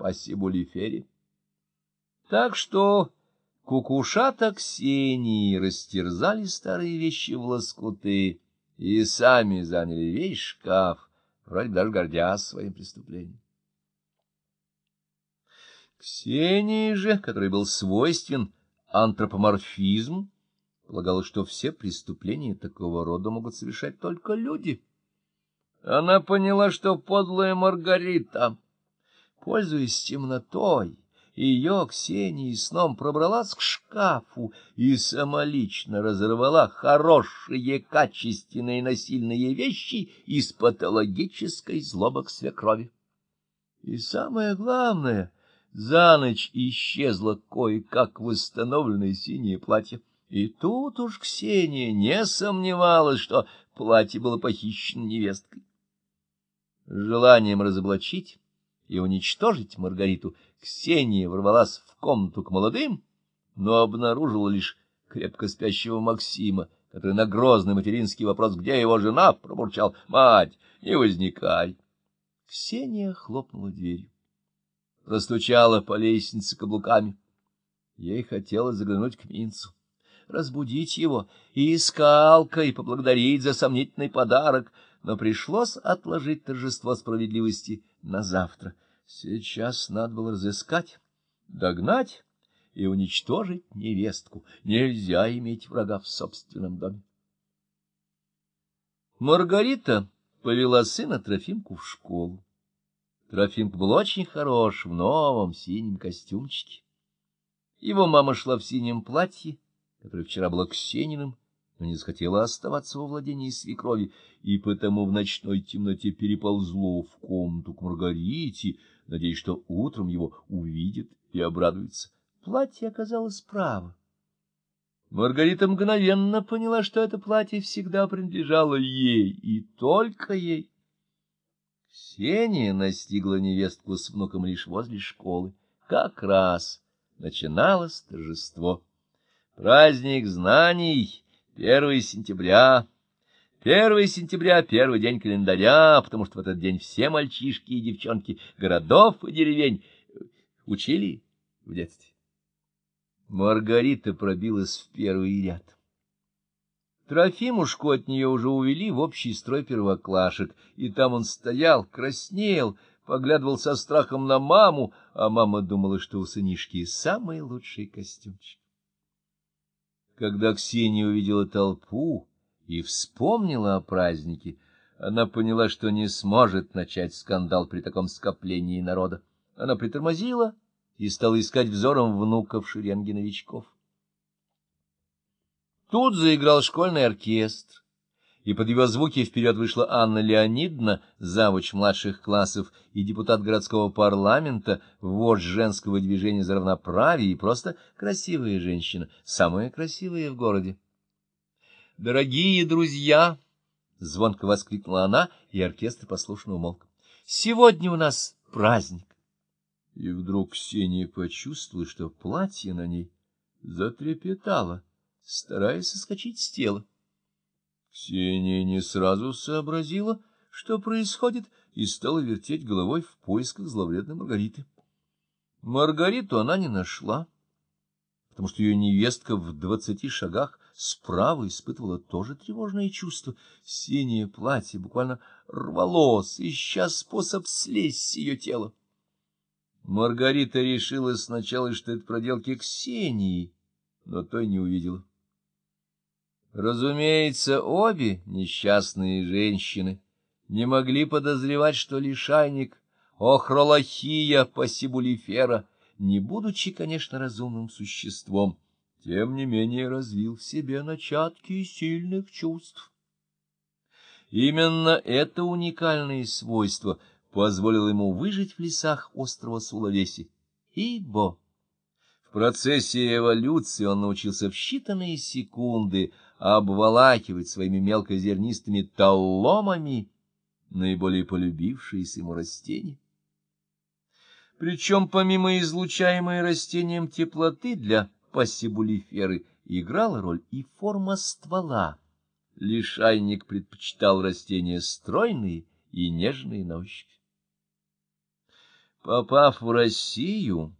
пассибулифере. Так что кукушата Ксении растерзали старые вещи в лоскуты и сами заняли весь шкаф, вроде даже гордясь своим преступлением. Ксении же, который был свойствен антропоморфизм, полагала, что все преступления такого рода могут совершать только люди. Она поняла, что подлая Маргарита, пользуясь темнотой, ее, Ксении, сном пробралась к шкафу и самолично разорвала хорошие, качественные насильные вещи из патологической злобок свекрови. И самое главное, за ночь исчезло кое-как восстановленное синее платье. И тут уж Ксения не сомневалась, что платье было похищено невесткой. Желанием разоблачить и уничтожить Маргариту Ксения ворвалась в комнату к молодым, но обнаружила лишь крепко спящего Максима, который на грозный материнский вопрос «Где его жена?» пробурчал «Мать, не возникай!» Ксения хлопнула дверью, простучала по лестнице каблуками. Ей хотелось заглянуть к Минцу, разбудить его и искалкой поблагодарить за сомнительный подарок, но пришлось отложить торжество справедливости на завтра. Сейчас надо было разыскать, догнать и уничтожить невестку. Нельзя иметь врага в собственном доме. Маргарита повела сына Трофимку в школу. Трофимка был очень хорош в новом синем костюмчике. Его мама шла в синем платье, которое вчера было Ксениным, но не захотела оставаться во владении свекрови, и потому в ночной темноте переползло в комнату к Маргарите, надеясь, что утром его увидит и обрадуется. Платье оказалось право. Маргарита мгновенно поняла, что это платье всегда принадлежало ей, и только ей. Ксения настигла невестку с внуком лишь возле школы. Как раз начиналось торжество. Праздник знаний! Первое сентября. Первое сентября — первый день календаря, потому что в этот день все мальчишки и девчонки городов и деревень учили в детстве. Маргарита пробилась в первый ряд. Трофимушку от нее уже увели в общий строй первоклашек, и там он стоял, краснел, поглядывал со страхом на маму, а мама думала, что у сынишки самый лучший костюмчик. Когда Ксения увидела толпу и вспомнила о празднике, она поняла, что не сможет начать скандал при таком скоплении народа. Она притормозила и стала искать взором внуков шеренги новичков. Тут заиграл школьный оркестр и под его звуки вперед вышла Анна Леонидовна, завуч младших классов и депутат городского парламента, вождь женского движения за равноправие и просто красивая женщина, самая красивая в городе. «Дорогие друзья!» — звонко воскликнула она, и оркестр послушно умолк. «Сегодня у нас праздник!» И вдруг Ксения почувствовала, что платье на ней затрепетало, стараясь соскочить с тела. Ксения не сразу сообразила, что происходит, и стала вертеть головой в поисках зловредной Маргариты. Маргариту она не нашла, потому что ее невестка в двадцати шагах справа испытывала тоже тревожное чувство. Синее платье буквально рвалось, ища способ слезть с ее тела. Маргарита решила сначала, что это проделки Ксении, но той не увидела. Разумеется, обе несчастные женщины не могли подозревать, что лишайник Охролахия пассибулифера, не будучи, конечно, разумным существом, тем не менее развил в себе начатки сильных чувств. Именно это уникальное свойство позволило ему выжить в лесах острова Сулавеси, ибо в процессе эволюции он научился в считанные секунды обволакивать своими мелкозернистыми талломами наиболее полюбившиеся ему растения. Причем помимо излучаемой растением теплоты для пассибулиферы играла роль и форма ствола. Лишайник предпочитал растения стройные и нежные на ощупь. Попав в Россию,